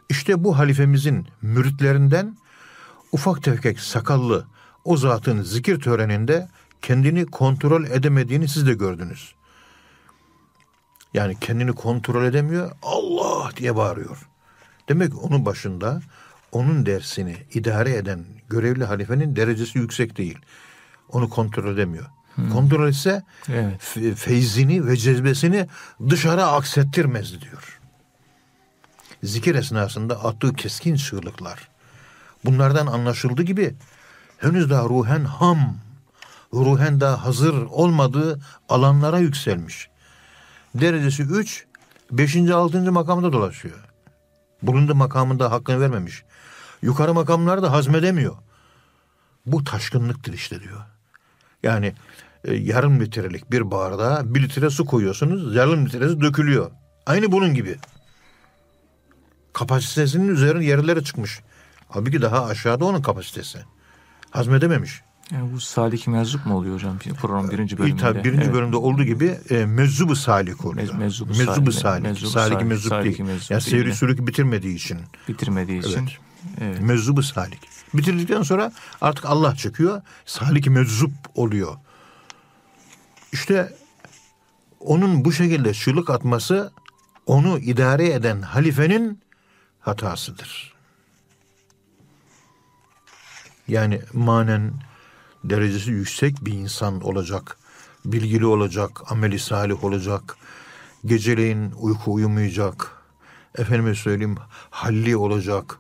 İşte bu halifemizin müritlerinden ufak tefek sakallı o zatın zikir töreninde kendini kontrol edemediğini siz de gördünüz. Yani kendini kontrol edemiyor Allah diye bağırıyor. Demek ki onun başında onun dersini idare eden görevli halifenin derecesi yüksek değil. Onu kontrol edemiyor. Kontrol etse Evet. fe- feyzini ve cezbesini dışarı aksettirmez diyor. Zikir esnasında attığı keskin çığlıklar. Bunlardan anlaşıldığı gibi henüz daha ruhen ham, ruhen daha hazır olmadığı alanlara yükselmiş. Derecesi 3, 5. 6. makamda dolaşıyor. Bulunduğu makamında hakkını vermemiş. Yukarı makamları da hazmedemiyor. Bu taşkınlıktır işte diyor. Yani e, yarım litrelik bir bardağa bir litre su koyuyorsunuz. Yarım litresi dökülüyor. Aynı bunun gibi. Kapasitesinin üzerine yerlere çıkmış. Halbuki daha aşağıda onun kapasitesi. Hazmedememiş. Yani bu Salik Meczup mu oluyor hocam? Program birinci bölümünde. Tabii birinci Evet. bölümde olduğu gibi e, mezzubu salik oluyor. Mez- mezzubu mezzubu salik. salik. Mezzubu Salik salik. mezzup değil. mezzup Yani seyri de. sülükü bitirmediği için. Bitirmediği için. Evet. Mezzubu salik. Bitirdikten sonra artık Allah çıkıyor. Salik meczup oluyor. İşte onun bu şekilde çığlık atması onu idare eden halifenin hatasıdır. Yani manen derecesi yüksek bir insan olacak, bilgili olacak, ameli salih olacak, geceleyin uyku uyumayacak, efendime söyleyeyim halli olacak,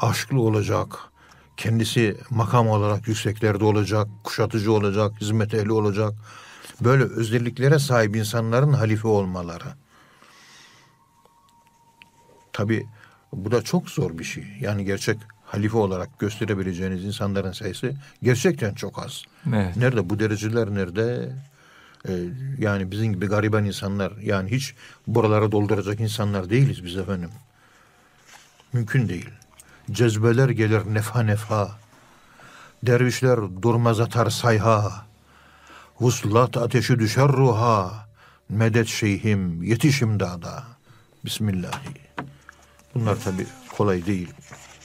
aşklı olacak, kendisi makam olarak yükseklerde olacak, kuşatıcı olacak, hizmet ehli olacak. Böyle özelliklere sahip insanların halife olmaları. Tabi bu da çok zor bir şey. Yani gerçek halife olarak gösterebileceğiniz insanların sayısı gerçekten çok az. Evet. Nerede bu dereceler nerede? Ee, yani bizim gibi gariban insanlar yani hiç buraları dolduracak insanlar değiliz biz efendim. Mümkün değil. Cezbeler gelir nefa nefa. Dervişler durmaz atar sayha. Vuslat ateşi düşer ruha. Medet şeyhim yetişim dağda. Bismillahi. Bunlar tabi kolay değil.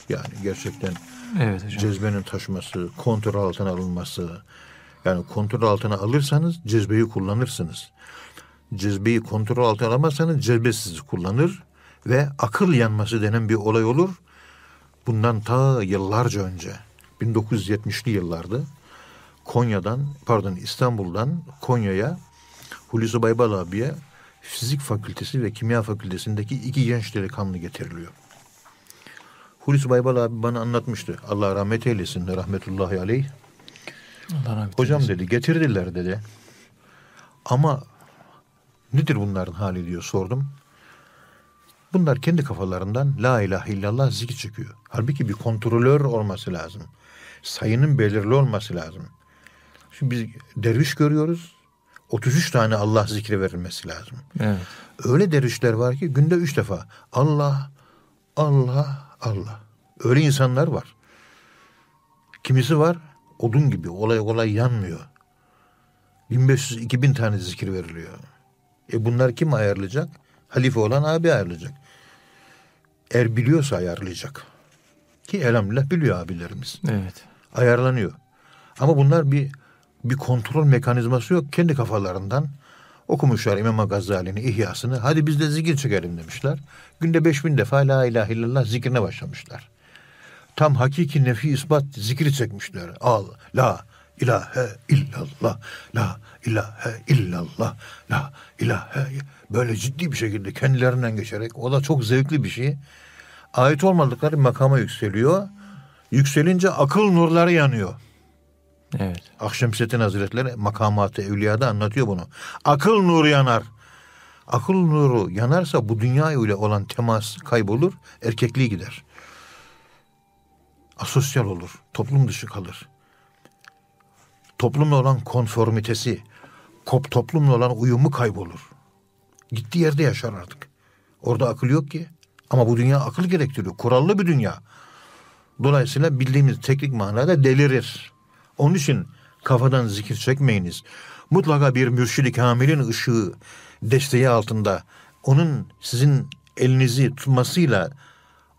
Yani gerçekten Evet hocam. cezbenin taşması, kontrol altına alınması. Yani kontrol altına alırsanız cezbeyi kullanırsınız. Cezbeyi kontrol altına alamazsanız cezbe sizi kullanır ve akıl yanması denen bir olay olur. Bundan ta yıllarca önce 1970'li yıllarda Konya'dan pardon İstanbul'dan Konya'ya Hulusi Baybal abiye fizik fakültesi ve kimya fakültesindeki iki genç delikanlı getiriliyor. Hulusi Baybal abi bana anlatmıştı. Allah rahmet eylesin rahmetullahi aleyh. Allah rahmet Hocam eylesin. dedi getirdiler dedi. Ama nedir bunların hali diyor sordum. Bunlar kendi kafalarından la ilahe illallah zikir çekiyor. Halbuki bir kontrolör olması lazım. Sayının belirli olması lazım. Şimdi biz derviş görüyoruz. 33 tane Allah zikri verilmesi lazım. Evet. Öyle dervişler var ki günde üç defa Allah, Allah, Allah. Öyle insanlar var. Kimisi var odun gibi olay olay yanmıyor. 1500-2000 tane zikir veriliyor. E bunlar kim ayarlayacak? Halife olan abi ayarlayacak. Eğer biliyorsa ayarlayacak. Ki elhamdülillah biliyor abilerimiz. Evet. Ayarlanıyor. Ama bunlar bir bir kontrol mekanizması yok. Kendi kafalarından okumuşlar İmam Gazali'nin ihyasını. Hadi biz de zikir çekelim demişler. Günde 5000 defa la ilahe illallah zikrine başlamışlar. Tam hakiki nefi ispat zikri çekmişler. Al, la ilahe illallah, la ilahe illallah, la ilahe. Böyle ciddi bir şekilde kendilerinden geçerek. O da çok zevkli bir şey. Ait olmadıkları makama yükseliyor. Yükselince akıl nurları yanıyor. Evet. Akşemseddin Hazretleri makamatı evliyada anlatıyor bunu. Akıl nuru yanar. Akıl nuru yanarsa bu dünya ile olan temas kaybolur, erkekliği gider. Asosyal olur, toplum dışı kalır. Toplumla olan konformitesi, kop toplumla olan uyumu kaybolur. Gittiği yerde yaşar artık. Orada akıl yok ki. Ama bu dünya akıl gerektiriyor. Kurallı bir dünya. Dolayısıyla bildiğimiz teknik manada delirir. Onun için kafadan zikir çekmeyiniz. Mutlaka bir mürşidi kamilin ışığı desteği altında onun sizin elinizi tutmasıyla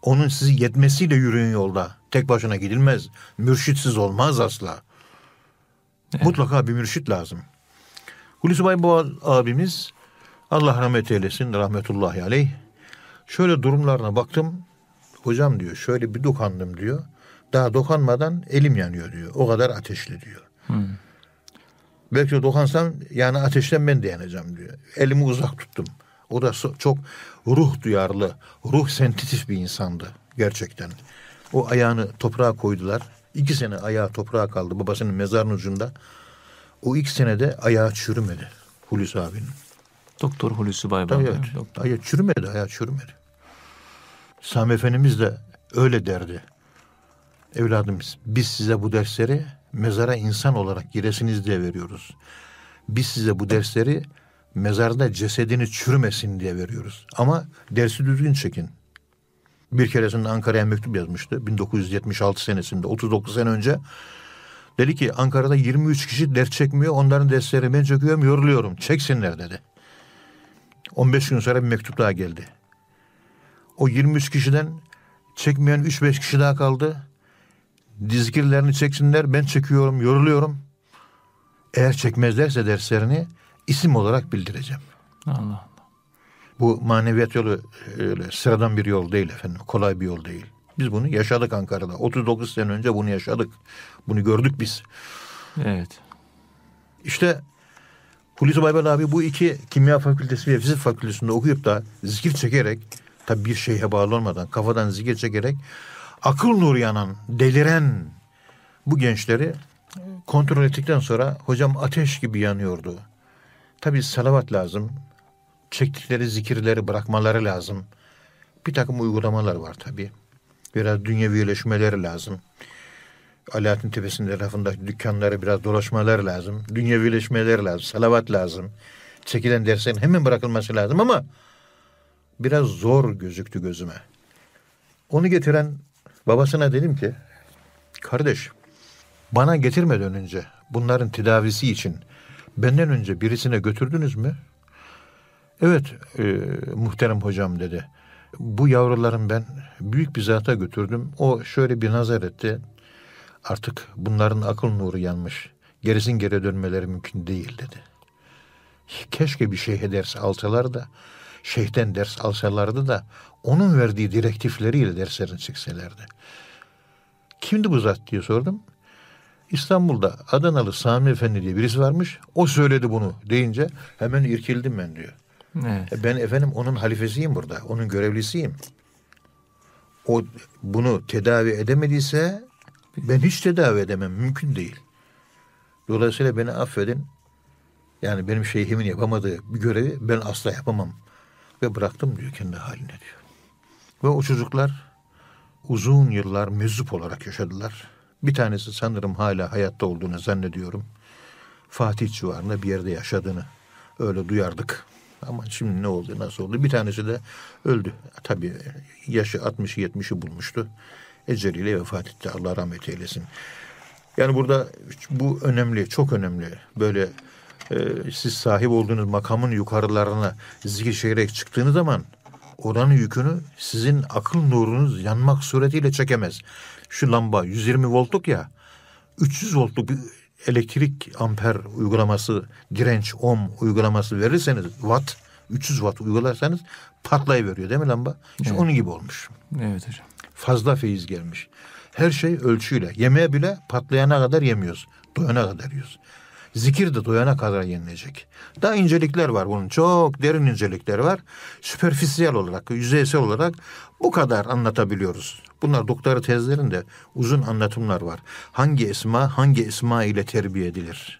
onun sizi yetmesiyle yürüyün yolda. Tek başına gidilmez. Mürşitsiz olmaz asla. Mutlaka bir mürşit lazım. Hulusi Bayboğaz abimiz Allah rahmet eylesin rahmetullahi aleyh. Şöyle durumlarına baktım. Hocam diyor şöyle bir dokandım diyor. Daha dokanmadan elim yanıyor diyor. O kadar ateşli diyor. Belki de dokunsam yani ateşten ben de yanacağım diyor. Elimi uzak tuttum. O da çok ruh duyarlı, ruh sensitif bir insandı gerçekten. O ayağını toprağa koydular. İki sene ayağı toprağa kaldı babasının mezarının ucunda. O ilk senede ayağı çürümedi Hulusi abinin. Doktor Hulusi Baybal. Tabii evet. Doktor. Ayağı çürümedi, ayağı çürümedi. Sami Efendimiz de öyle derdi. Evladımız biz size bu dersleri mezara insan olarak giresiniz diye veriyoruz. Biz size bu dersleri mezarda cesedini çürümesin diye veriyoruz. Ama dersi düzgün çekin. Bir keresinde Ankara'ya mektup yazmıştı. 1976 senesinde 39 sene önce. Dedi ki Ankara'da 23 kişi ders çekmiyor. Onların dersleri ben çekiyorum yoruluyorum. Çeksinler dedi. 15 gün sonra bir mektup daha geldi. O 23 kişiden çekmeyen 3-5 kişi daha kaldı. Dizgirlerini çeksinler ben çekiyorum yoruluyorum. Eğer çekmezlerse derslerini isim olarak bildireceğim. Allah. Bu maneviyat yolu öyle sıradan bir yol değil efendim. Kolay bir yol değil. Biz bunu yaşadık Ankara'da. 39 sene önce bunu yaşadık. Bunu gördük biz. Evet. İşte Hulusi Baybal abi bu iki kimya fakültesi ve fizik fakültesinde okuyup da zikir çekerek tabi bir şeyhe bağlı olmadan kafadan zikir çekerek akıl nuru yanan, deliren bu gençleri kontrol ettikten sonra hocam ateş gibi yanıyordu. Tabi salavat lazım. Çektikleri zikirleri bırakmaları lazım. Bir takım uygulamalar var tabi. Biraz dünyevileşmeleri lazım. Alaaddin Tepesi'nin tarafındaki dükkanları biraz dolaşmaları lazım. Dünyevileşmeleri lazım. Salavat lazım. Çekilen derslerin hemen bırakılması lazım ama biraz zor gözüktü gözüme. Onu getiren babasına dedim ki kardeş bana getirmeden önce bunların tedavisi için benden önce birisine götürdünüz mü? Evet e, muhterem hocam dedi. Bu yavruların ben büyük bir zata götürdüm. O şöyle bir nazar etti. Artık bunların akıl nuru yanmış. Gerisin geri dönmeleri mümkün değil dedi. Keşke bir şeyhe ders alsalar da, şeyhten ders alsalardı da onun verdiği direktifleriyle derslerini çekselerdi. Kimdi bu zat diye sordum. İstanbul'da Adanalı Sami Efendi diye birisi varmış. O söyledi bunu deyince hemen irkildim ben diyor. Evet. Ben efendim onun halifesiyim burada. Onun görevlisiyim. O bunu tedavi edemediyse ben hiç tedavi edemem. Mümkün değil. Dolayısıyla beni affedin. Yani benim şeyhimin yapamadığı bir görevi ben asla yapamam. Ve bıraktım diyor kendi haline diyor. Ve o çocuklar uzun yıllar meczup olarak yaşadılar. Bir tanesi sanırım hala hayatta olduğunu zannediyorum. Fatih civarında bir yerde yaşadığını öyle duyardık. Ama şimdi ne oldu nasıl oldu? Bir tanesi de öldü. Tabii yaşı 60'ı 70'i bulmuştu. Eceliyle vefat etti. Allah rahmet eylesin. Yani burada bu önemli, çok önemli. Böyle e, siz sahip olduğunuz makamın yukarılarına zikir çekerek çıktığınız zaman oranın yükünü sizin akıl nurunuz yanmak suretiyle çekemez. Şu lamba 120 voltluk ya 300 voltluk elektrik amper uygulaması, direnç ohm uygulaması verirseniz watt 300 watt uygularsanız patlayıveriyor değil mi lamba? İşte Evet. onun gibi olmuş. Evet hocam. Fazla feyiz gelmiş. Her şey ölçüyle. Yemeğe bile patlayana kadar yemiyoruz. Doyana kadar yiyoruz. Zikir de doyana kadar yenilecek. Daha incelikler var bunun. Çok derin incelikler var. Süperfisiyel olarak, yüzeysel olarak bu kadar anlatabiliyoruz. Bunlar doktora tezlerinde uzun anlatımlar var. Hangi esma hangi esma ile terbiye edilir?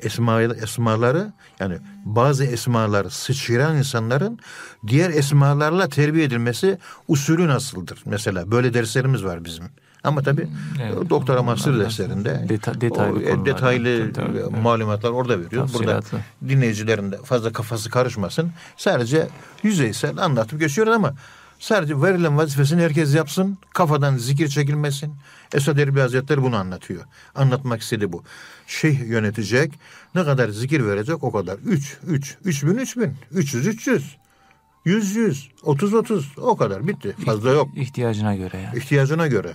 Esma, esmaları yani bazı esmaları sıçrayan insanların diğer esmalarla terbiye edilmesi usulü nasıldır? Mesela böyle derslerimiz var bizim. Ama tabii Evet. doktora master derslerinde deta- detaylı o, e, detaylı Tabii, tabii, evet. malumatlar orada veriyoruz. Burada dinleyicilerin de fazla kafası karışmasın. Sadece yüzeysel anlatıp geçiyoruz ama sadece verilen vazifesini herkes yapsın. Kafadan zikir çekilmesin. Esad Erbil Hazretleri bunu anlatıyor. Anlatmak istedi bu. Şeyh yönetecek. Ne kadar zikir verecek o kadar. Üç, üç, üç bin, üç bin. Üç yüz, üç yüz. Yüz, yüz. Otuz, otuz. O kadar. Bitti. Fazla yok. İhtiyacına göre yani. İhtiyacına göre.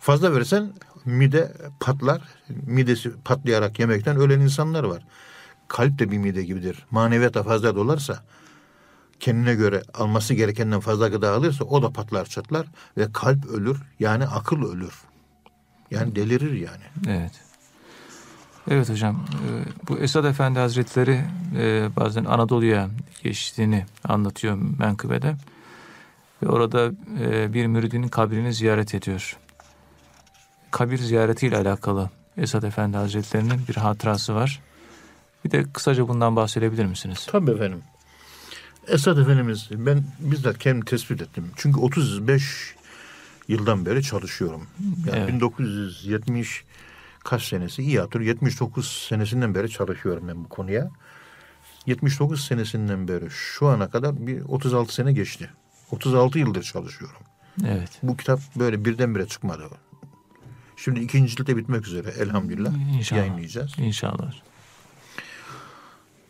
Fazla verirsen mide patlar. Midesi patlayarak yemekten ölen insanlar var. Kalp de bir mide gibidir. Maneviyat da fazla dolarsa kendine göre alması gerekenden fazla gıda alırsa o da patlar çatlar ve kalp ölür. Yani akıl ölür. Yani delirir yani. Evet. Evet hocam. e, Bu Esad Efendi Hazretleri e, bazen Anadolu'ya geçtiğini anlatıyor menkıbede. Ve orada e, bir müridinin kabrini ziyaret ediyor. Kabir ziyaretiyle alakalı Esad Efendi Hazretleri'nin bir hatırası var. Bir de kısaca bundan bahsedebilir misiniz? Tabii efendim. Esad Efendimiz ben bizzat kendim tespit ettim. Çünkü 35 yıldan beri çalışıyorum. Yani Evet. 1970 kaç senesi iyi hatır 79 senesinden beri çalışıyorum ben bu konuya. 79 senesinden beri şu ana kadar bir 36 sene geçti. 36 yıldır çalışıyorum. Evet. Bu kitap böyle birdenbire çıkmadı. Şimdi ikinci cilde bitmek üzere elhamdülillah İnşallah. yayınlayacağız. İnşallah.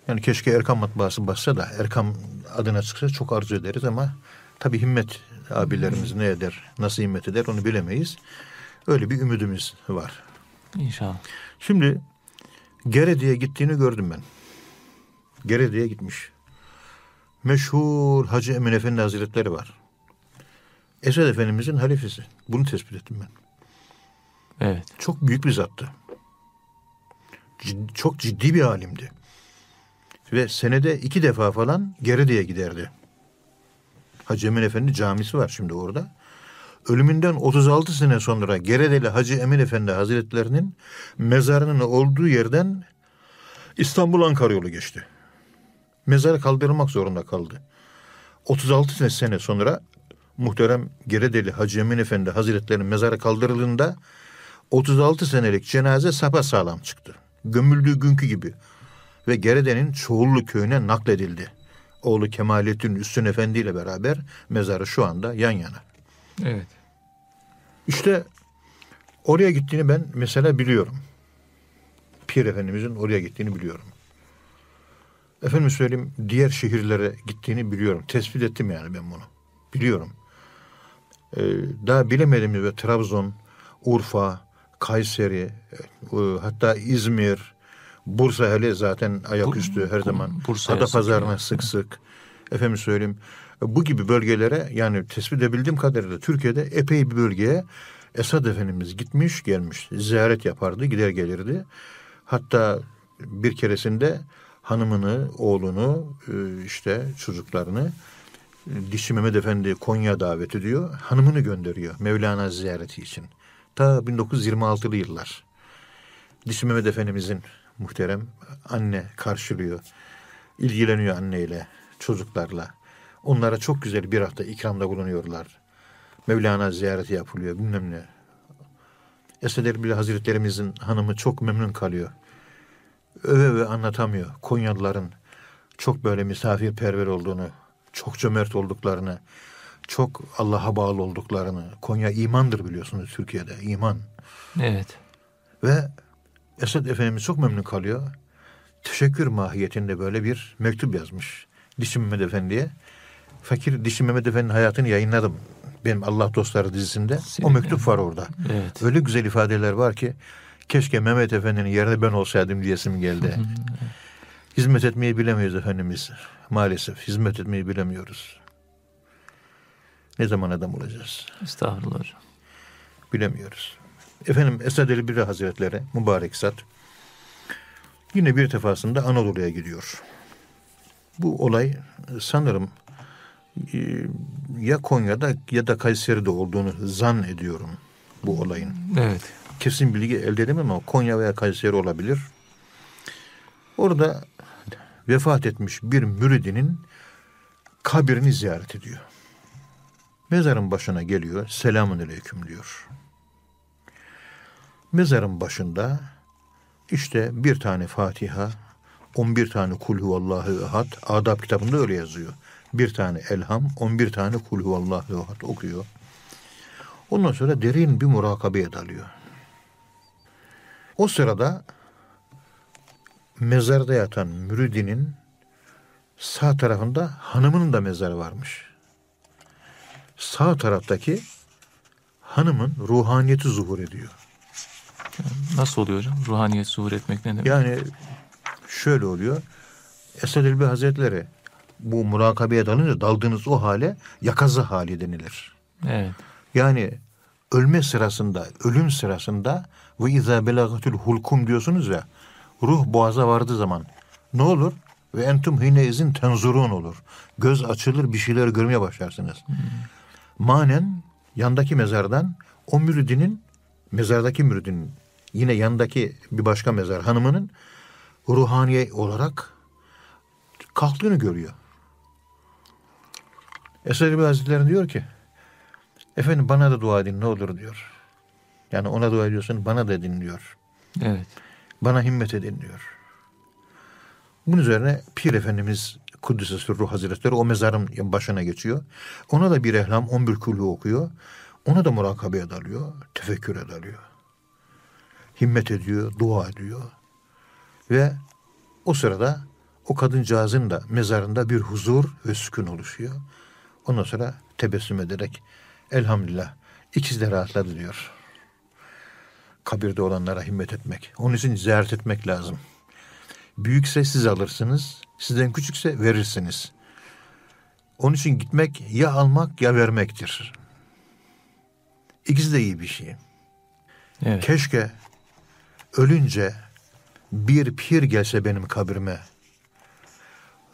Yani keşke Erkam matbaası bassa da Erkam adına çıksa çok arzu ederiz ama tabii himmet abilerimiz ne eder, nasıl himmet eder onu bilemeyiz. Öyle bir ümidimiz var. İnşallah. Şimdi Geredi'ye gittiğini gördüm ben. Geredi'ye gitmiş. Meşhur Hacı Emin Efendi Hazretleri var. Esed Efendimizin halifesi. Bunu tespit ettim ben. Evet. Çok büyük bir zattı. Cid- çok ciddi bir alimdi. Ve senede iki defa falan Geredi'ye giderdi. Hacı Emin Efendi camisi var şimdi orada. Ölümünden 36 sene sonra Geredeli Hacı Emin Efendi Hazretlerinin mezarının olduğu yerden İstanbul Ankara yolu geçti. Mezarı kaldırılmak zorunda kaldı. 36 sene sonra muhterem Geredeli Hacı Emin Efendi Hazretlerinin mezarı kaldırıldığında 36 senelik cenaze sapa sağlam çıktı. Gömüldüğü günkü gibi. Ve Gerede'nin Çoğullu köyüne nakledildi. Oğlu Kemalettin Üstün Efendi ile beraber mezarı şu anda yan yana. Evet. İşte oraya gittiğini ben mesela biliyorum. Pir Efendimizin oraya gittiğini biliyorum. Efendim söyleyeyim diğer şehirlere gittiğini biliyorum. Tespit ettim yani ben bunu. Biliyorum. Ee, daha bilemediğimiz ve Trabzon, Urfa, Kayseri, e, hatta İzmir, Bursa hele zaten ayaküstü her zaman. Bursa'ya Adapazarı'na sık sık sık. Efendim söyleyeyim. Bu gibi bölgelere yani tespit edebildiğim kadarıyla Türkiye'de epey bir bölgeye Esad Efendimiz gitmiş gelmiş. Ziyaret yapardı gider gelirdi. Hatta bir keresinde hanımını, oğlunu, e, işte çocuklarını e, Dişi Mehmet Efendi Konya davet ediyor. Hanımını gönderiyor Mevlana ziyareti için. Ta 1926'lı yıllar. Dişi Mehmet Efendimizin muhterem anne karşılıyor. ilgileniyor anneyle, çocuklarla. Onlara çok güzel bir hafta ikramda bulunuyorlar. Mevlana ziyareti yapılıyor bilmem ne. Esed Erbil Hazretlerimizin hanımı çok memnun kalıyor. Öve öve anlatamıyor. Konyalıların çok böyle misafirperver olduğunu, çok cömert olduklarını, çok Allah'a bağlı olduklarını. Konya imandır biliyorsunuz Türkiye'de, iman. Evet. Ve Esed Efendimiz çok memnun kalıyor. Teşekkür mahiyetinde böyle bir mektup yazmış. Dişi Mehmet Efendi'ye. Fakir Dişi Mehmet Efendi'nin hayatını yayınladım. Benim Allah Dostları dizisinde. Senin o mektup var orada. Evet. Öyle güzel ifadeler var ki keşke Mehmet Efendi'nin yerine ben olsaydım diyesim geldi. Hizmet etmeyi bilemiyoruz Efendimiz. Maalesef hizmet etmeyi bilemiyoruz. Ne zaman adam olacağız? Estağfurullah hocam. Bilemiyoruz. Efendim Esad Elbiri Hazretleri mübarek zat yine bir defasında Anadolu'ya gidiyor. Bu olay sanırım e, ya Konya'da ya da Kayseri'de olduğunu zan ediyorum bu olayın. Evet. Kesin bilgi elde edemem ama Konya veya Kayseri olabilir. Orada vefat etmiş bir müridinin kabrini ziyaret ediyor. Mezarın başına geliyor. Selamun aleyküm diyor. Mezarın başında işte bir tane Fatiha, 11 tane Kul huvallahu ehad, adab kitabında öyle yazıyor. Bir tane elham, 11 tane Kul huvallahu ehad okuyor. Ondan sonra derin bir murakabeye dalıyor. O sırada mezarda yatan müridinin sağ tarafında hanımının da mezarı varmış. Sağ taraftaki hanımın ruhaniyeti zuhur ediyor. Nasıl oluyor hocam? Ruhaniyet zuhur etmek ne demek? Yani şöyle oluyor. Esad Elbi Hazretleri bu murakabeye dalınca daldığınız o hale yakazı hali denilir. Evet. Yani ölme sırasında, ölüm sırasında ve izâ belagatul hulkum diyorsunuz ya, ruh boğaza vardığı zaman ne olur? Ve entum hine izin tenzurun olur. Göz açılır bir şeyler görmeye başlarsınız. Manen yandaki mezardan o müridinin, mezardaki müridinin yine yandaki bir başka mezar hanımının ruhaniye olarak kalktığını görüyor. Esad Erbil Hazretleri diyor ki Efendim bana da dua edin ne olur diyor. Yani ona dua ediyorsun bana da edin diyor. Evet. Bana himmet edin diyor. Bunun üzerine Pir Efendimiz Kuddüs'e Sürruh Hazretleri o mezarın başına geçiyor. Ona da bir ehlam 11 kulü okuyor. Ona da murakabeye dalıyor. Tefekküre dalıyor. Himmet ediyor, dua ediyor. Ve o sırada o kadıncağızın da mezarında bir huzur ve sükun oluşuyor. Ondan sonra tebessüm ederek elhamdülillah ikisi de rahatladı diyor. Kabirde olanlara himmet etmek. Onun için ziyaret etmek lazım. Büyükse siz alırsınız, sizden küçükse verirsiniz. Onun için gitmek ya almak ya vermektir. İkisi de iyi bir şey. Evet. Keşke ölünce bir pir gelse benim kabrime.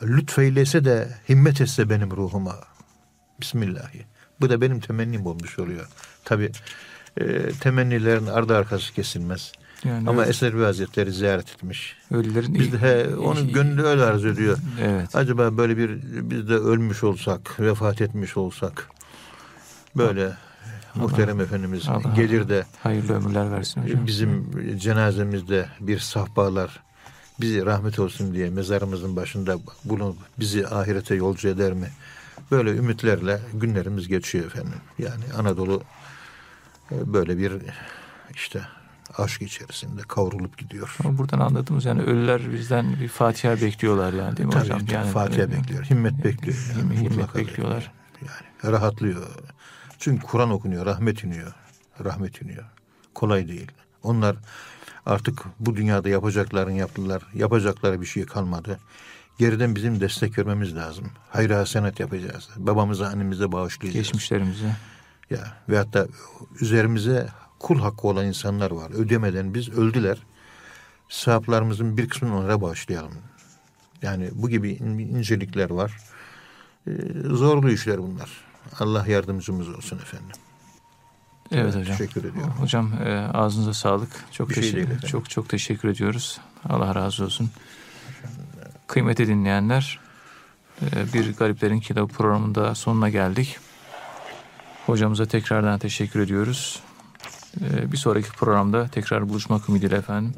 Lütfeylese de himmet etse benim ruhuma. Bismillahi. Bu da benim temennim olmuş oluyor. Tabi e, temennilerin ardı arkası kesilmez. Yani Ama öyle- Eser bir Hazretleri ziyaret etmiş. ölülerin Biz de he, onun gönlü öyle arzu ediyor. Evet. Acaba böyle bir biz de ölmüş olsak, vefat etmiş olsak böyle muhterem Efendimiz Allah- gelir de Hayırlı ömürler versin hocam. bizim cenazemizde bir sahbalar bizi rahmet olsun diye mezarımızın başında bulunup bizi ahirete yolcu eder mi? Böyle ümitlerle günlerimiz geçiyor efendim. Yani Anadolu e, böyle bir işte aşk içerisinde kavrulup gidiyor. Ama buradan anladığımız yani ölüler bizden bir Fatiha bekliyorlar yani değil mi Tabii hocam? tabii, Yani Fatiha bekliyor, himmet bekliyor. yani, Himmet- himmet bekliyorlar. bekliyor. Yani rahatlıyor. Çünkü Kur'an okunuyor, rahmet iniyor. Rahmet iniyor. Kolay değil. Onlar artık bu dünyada yapacaklarını yaptılar. Yapacakları bir şey kalmadı. Geriden bizim destek vermemiz lazım. Hayır hasenat yapacağız. Babamıza, annemize bağışlayacağız. Geçmişlerimize. Ya veyahut da üzerimize kul hakkı olan insanlar var. Ödemeden biz öldüler. Sahaplarımızın bir kısmını onlara bağışlayalım. Yani bu gibi in- incelikler var. Ee, zorlu işler bunlar. Allah yardımcımız olsun efendim. Evet hocam. Teşekkür ediyorum. Hocam e, ağzınıza sağlık. Çok Bir şey teşekkür, efendim. çok çok teşekkür ediyoruz. Allah razı olsun. Kıymetli dinleyenler, e, bir Gariplerin Kitabı programında sonuna geldik. Hocamıza tekrardan teşekkür ediyoruz. E, bir sonraki programda tekrar buluşmak ümidiyle efendim.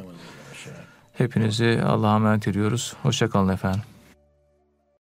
Hepinizi Allah'a emanet ediyoruz. Hoşçakalın efendim.